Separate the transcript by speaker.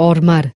Speaker 1: और मर